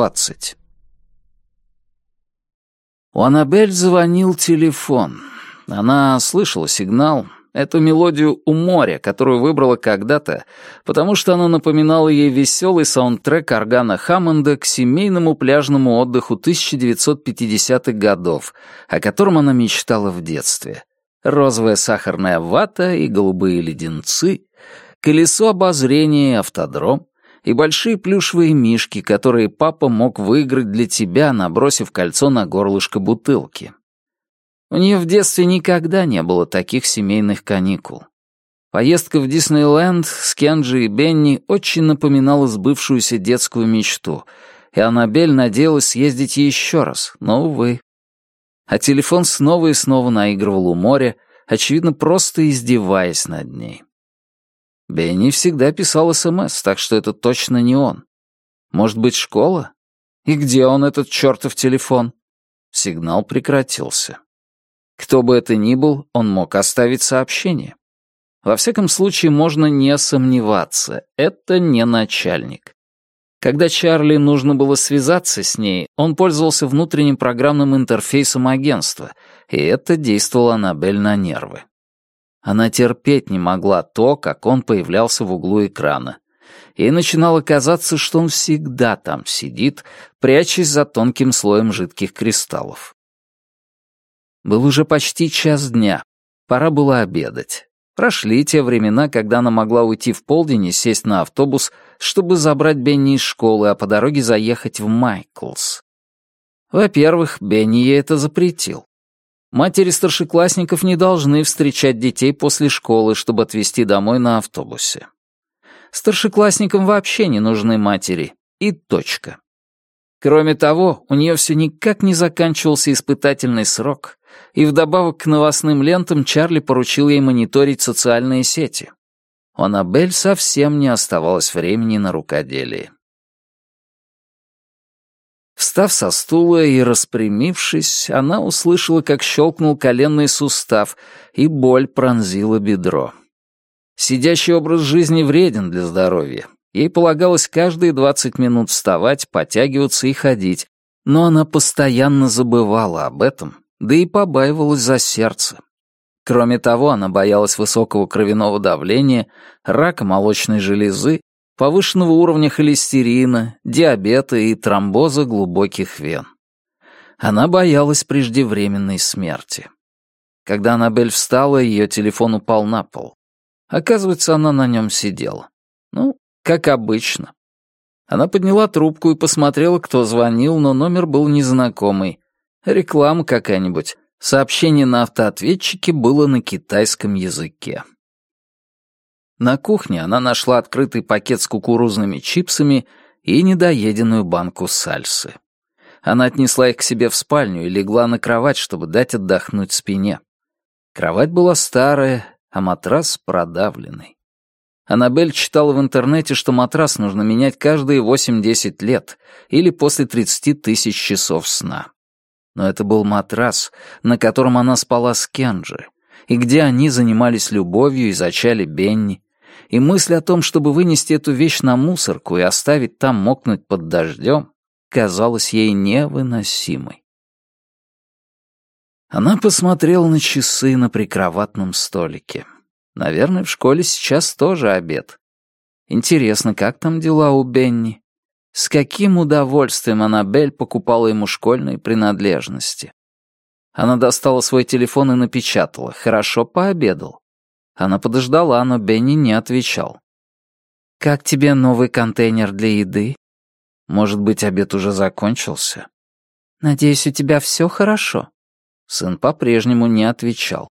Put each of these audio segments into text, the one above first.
двадцать. У Аннабель звонил телефон. Она слышала сигнал, эту мелодию у моря, которую выбрала когда-то, потому что она напоминала ей веселый саундтрек органа Хаммонда к семейному пляжному отдыху 1950-х годов, о котором она мечтала в детстве. Розовая сахарная вата и голубые леденцы, колесо обозрения и автодром, и большие плюшевые мишки, которые папа мог выиграть для тебя, набросив кольцо на горлышко бутылки. У нее в детстве никогда не было таких семейных каникул. Поездка в Диснейленд с Кенджи и Бенни очень напоминала сбывшуюся детскую мечту, и Аннабель надеялась съездить еще раз, но, увы. А телефон снова и снова наигрывал у моря, очевидно, просто издеваясь над ней. Бенни всегда писал СМС, так что это точно не он. Может быть, школа? И где он, этот чертов телефон? Сигнал прекратился. Кто бы это ни был, он мог оставить сообщение. Во всяком случае, можно не сомневаться, это не начальник. Когда Чарли нужно было связаться с ней, он пользовался внутренним программным интерфейсом агентства, и это действовало Аннабель на нервы. Она терпеть не могла то, как он появлялся в углу экрана. Ей начинало казаться, что он всегда там сидит, прячась за тонким слоем жидких кристаллов. Был уже почти час дня. Пора было обедать. Прошли те времена, когда она могла уйти в полдень и сесть на автобус, чтобы забрать Бенни из школы, а по дороге заехать в Майклс. Во-первых, Бенни ей это запретил. Матери старшеклассников не должны встречать детей после школы, чтобы отвезти домой на автобусе. Старшеклассникам вообще не нужны матери. И точка. Кроме того, у нее все никак не заканчивался испытательный срок, и вдобавок к новостным лентам Чарли поручил ей мониторить социальные сети. У Аннабель совсем не оставалось времени на рукоделие. Встав со стула и распрямившись, она услышала, как щелкнул коленный сустав, и боль пронзила бедро. Сидящий образ жизни вреден для здоровья. Ей полагалось каждые 20 минут вставать, потягиваться и ходить, но она постоянно забывала об этом да и побаивалась за сердце. Кроме того, она боялась высокого кровяного давления, рака молочной железы, повышенного уровня холестерина, диабета и тромбоза глубоких вен. Она боялась преждевременной смерти. Когда Аннабель встала, ее телефон упал на пол. Оказывается, она на нем сидела. Ну, как обычно. Она подняла трубку и посмотрела, кто звонил, но номер был незнакомый. Реклама какая-нибудь. Сообщение на автоответчике было на китайском языке. На кухне она нашла открытый пакет с кукурузными чипсами и недоеденную банку сальсы. Она отнесла их к себе в спальню и легла на кровать, чтобы дать отдохнуть спине. Кровать была старая, а матрас продавленный. Аннабель читала в интернете, что матрас нужно менять каждые 8-10 лет или после 30 тысяч часов сна но это был матрас, на котором она спала с Кенджи, и где они занимались любовью и зачали Бенни, и мысль о том, чтобы вынести эту вещь на мусорку и оставить там мокнуть под дождем, казалась ей невыносимой. Она посмотрела на часы на прикроватном столике. Наверное, в школе сейчас тоже обед. Интересно, как там дела у Бенни? С каким удовольствием Аннабель покупала ему школьные принадлежности. Она достала свой телефон и напечатала «Хорошо пообедал». Она подождала, но Бенни не отвечал. «Как тебе новый контейнер для еды?» «Может быть, обед уже закончился?» «Надеюсь, у тебя все хорошо?» Сын по-прежнему не отвечал.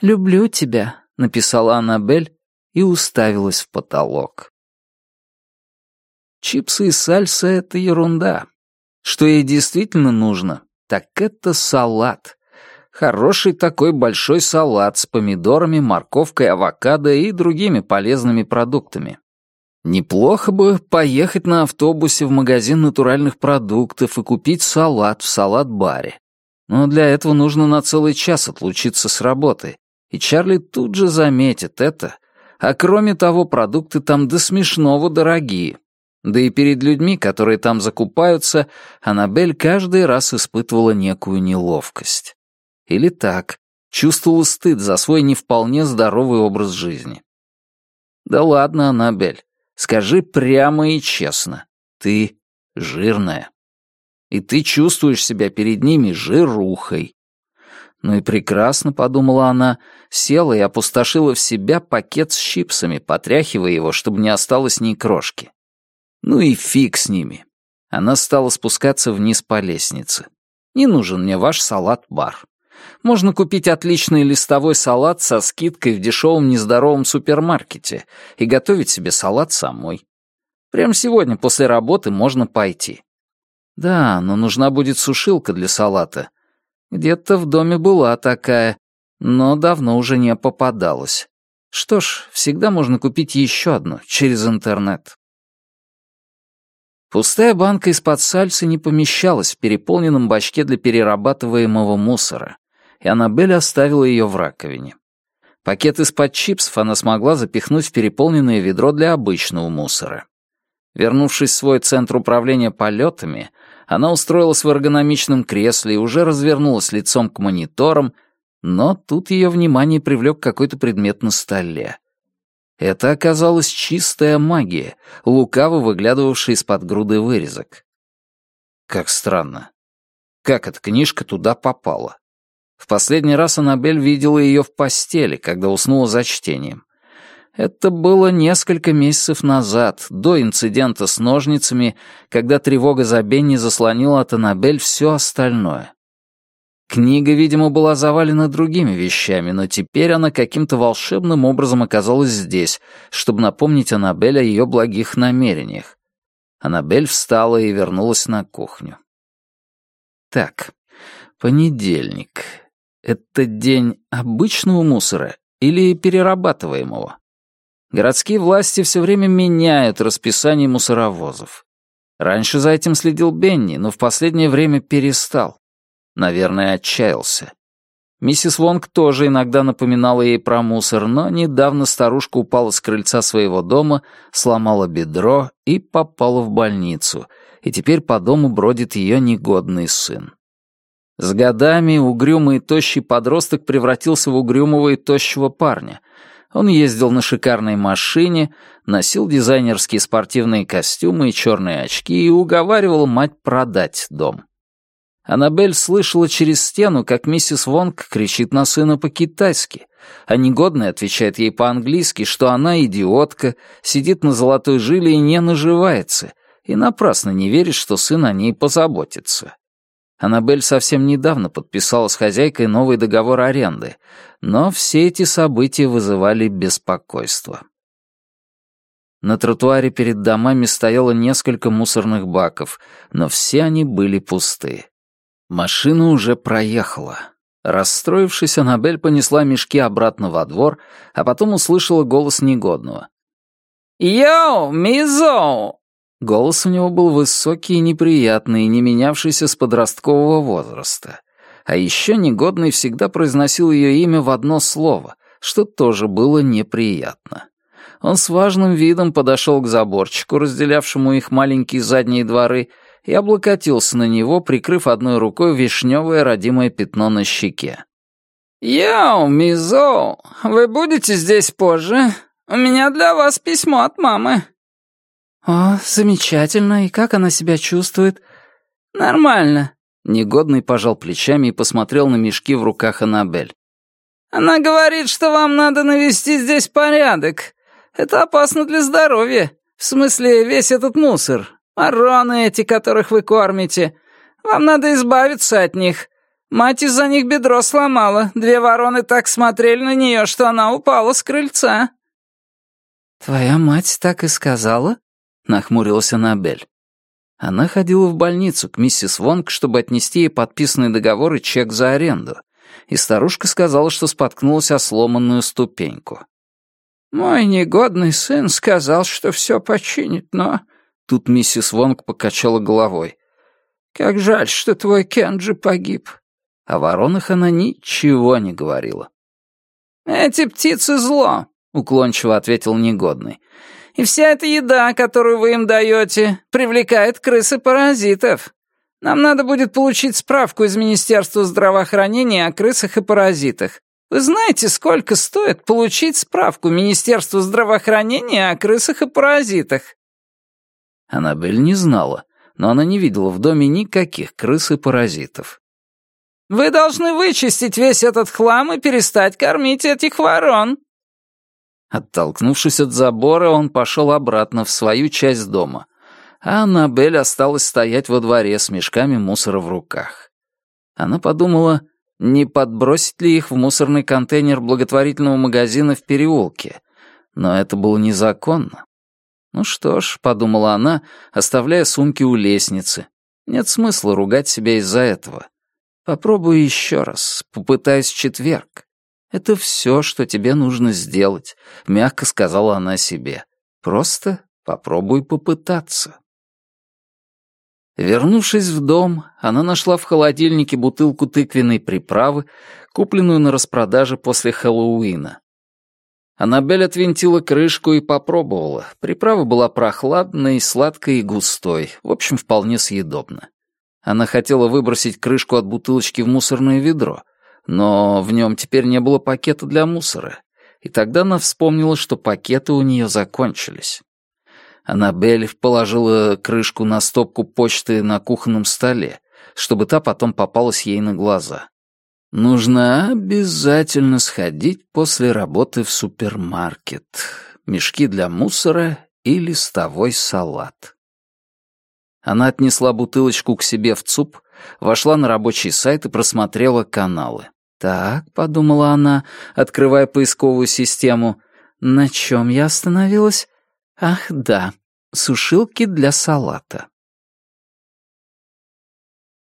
«Люблю тебя», — написала Аннабель и уставилась в потолок. Чипсы и сальса — это ерунда. Что ей действительно нужно, так это салат. Хороший такой большой салат с помидорами, морковкой, авокадо и другими полезными продуктами. Неплохо бы поехать на автобусе в магазин натуральных продуктов и купить салат в салат-баре. Но для этого нужно на целый час отлучиться с работы, и Чарли тут же заметит это. А кроме того, продукты там до смешного дорогие, Да и перед людьми, которые там закупаются, Аннабель каждый раз испытывала некую неловкость. Или так, чувствовала стыд за свой не вполне здоровый образ жизни. Да ладно, Аннабель, скажи прямо и честно, ты жирная. И ты чувствуешь себя перед ними жирухой. Ну и прекрасно, подумала она, села и опустошила в себя пакет с чипсами, потряхивая его, чтобы не осталось ни крошки. Ну и фиг с ними. Она стала спускаться вниз по лестнице. Не нужен мне ваш салат-бар. Можно купить отличный листовой салат со скидкой в дешевом нездоровом супермаркете и готовить себе салат самой. Прямо сегодня после работы можно пойти. Да, но нужна будет сушилка для салата. Где-то в доме была такая, но давно уже не попадалась. Что ж, всегда можно купить еще одну через интернет. Пустая банка из-под сальсы не помещалась в переполненном бачке для перерабатываемого мусора, и Аннабель оставила ее в раковине. Пакет из-под чипсов она смогла запихнуть в переполненное ведро для обычного мусора. Вернувшись в свой центр управления полетами, она устроилась в эргономичном кресле и уже развернулась лицом к мониторам, но тут ее внимание привлек какой-то предмет на столе. Это оказалась чистая магия, лукаво выглядывавшая из-под груды вырезок. Как странно. Как эта книжка туда попала? В последний раз Аннабель видела ее в постели, когда уснула за чтением. Это было несколько месяцев назад, до инцидента с ножницами, когда тревога за Бенни заслонила от Аннабель все остальное. Книга, видимо, была завалена другими вещами, но теперь она каким-то волшебным образом оказалась здесь, чтобы напомнить Аннабель о ее благих намерениях. Аннабель встала и вернулась на кухню. Так, понедельник. Это день обычного мусора или перерабатываемого? Городские власти все время меняют расписание мусоровозов. Раньше за этим следил Бенни, но в последнее время перестал. Наверное, отчаялся. Миссис Вонг тоже иногда напоминала ей про мусор, но недавно старушка упала с крыльца своего дома, сломала бедро и попала в больницу, и теперь по дому бродит ее негодный сын. С годами угрюмый и тощий подросток превратился в угрюмого и тощего парня. Он ездил на шикарной машине, носил дизайнерские спортивные костюмы и черные очки и уговаривал мать продать дом. Аннабель слышала через стену, как миссис Вонг кричит на сына по-китайски, а негодный отвечает ей по-английски, что она идиотка, сидит на золотой жиле и не наживается, и напрасно не верит, что сын о ней позаботится. Аннабель совсем недавно подписала с хозяйкой новый договор аренды, но все эти события вызывали беспокойство. На тротуаре перед домами стояло несколько мусорных баков, но все они были пусты. Машина уже проехала. Расстроившись, Аннабель понесла мешки обратно во двор, а потом услышала голос негодного. «Йоу, Мизоу!» Голос у него был высокий и неприятный, не менявшийся с подросткового возраста. А еще негодный всегда произносил ее имя в одно слово, что тоже было неприятно. Он с важным видом подошел к заборчику, разделявшему их маленькие задние дворы, и облокотился на него, прикрыв одной рукой вишневое родимое пятно на щеке. «Йоу, Мизо, вы будете здесь позже? У меня для вас письмо от мамы». «О, замечательно. И как она себя чувствует?» «Нормально». Негодный пожал плечами и посмотрел на мешки в руках Аннабель. «Она говорит, что вам надо навести здесь порядок. Это опасно для здоровья. В смысле, весь этот мусор. Вороны эти, которых вы кормите. Вам надо избавиться от них. Мать из-за них бедро сломала. Две вороны так смотрели на нее, что она упала с крыльца». «Твоя мать так и сказала?» — нахмурилась Аннабель. Она ходила в больницу к миссис Вонг, чтобы отнести ей подписанный договор и чек за аренду, и старушка сказала, что споткнулась о сломанную ступеньку. «Мой негодный сын сказал, что все починит, но Тут миссис Вонг покачала головой. «Как жаль, что твой Кенджи погиб». О воронах она ничего не говорила. «Эти птицы зло», — уклончиво ответил негодный. И вся эта еда, которую вы им даете, привлекает крыс и паразитов. Нам надо будет получить справку из Министерства здравоохранения о крысах и паразитах. Вы знаете, сколько стоит получить справку Министерства здравоохранения о крысах и паразитах?» Аннабель не знала, но она не видела в доме никаких крыс и паразитов. «Вы должны вычистить весь этот хлам и перестать кормить этих ворон». Оттолкнувшись от забора, он пошел обратно в свою часть дома, а Аннабель осталась стоять во дворе с мешками мусора в руках. Она подумала, не подбросить ли их в мусорный контейнер благотворительного магазина в переулке, но это было незаконно. Ну что ж, подумала она, оставляя сумки у лестницы. Нет смысла ругать себя из-за этого. Попробую еще раз, попытаюсь в четверг. Это все, что тебе нужно сделать, мягко сказала она себе. Просто попробуй попытаться. Вернувшись в дом, она нашла в холодильнике бутылку тыквенной приправы, купленную на распродаже после Хэллоуина. Аннабель отвинтила крышку и попробовала. Приправа была прохладной, сладкой и густой, в общем, вполне съедобна. Она хотела выбросить крышку от бутылочки в мусорное ведро, но в нем теперь не было пакета для мусора, и тогда она вспомнила, что пакеты у нее закончились. Аннабель положила крышку на стопку почты на кухонном столе, чтобы та потом попалась ей на глаза. Нужно обязательно сходить после работы в супермаркет. Мешки для мусора и листовой салат. Она отнесла бутылочку к себе в ЦУП, вошла на рабочий сайт и просмотрела каналы. «Так», — подумала она, открывая поисковую систему, — «на чем я остановилась? Ах, да, сушилки для салата.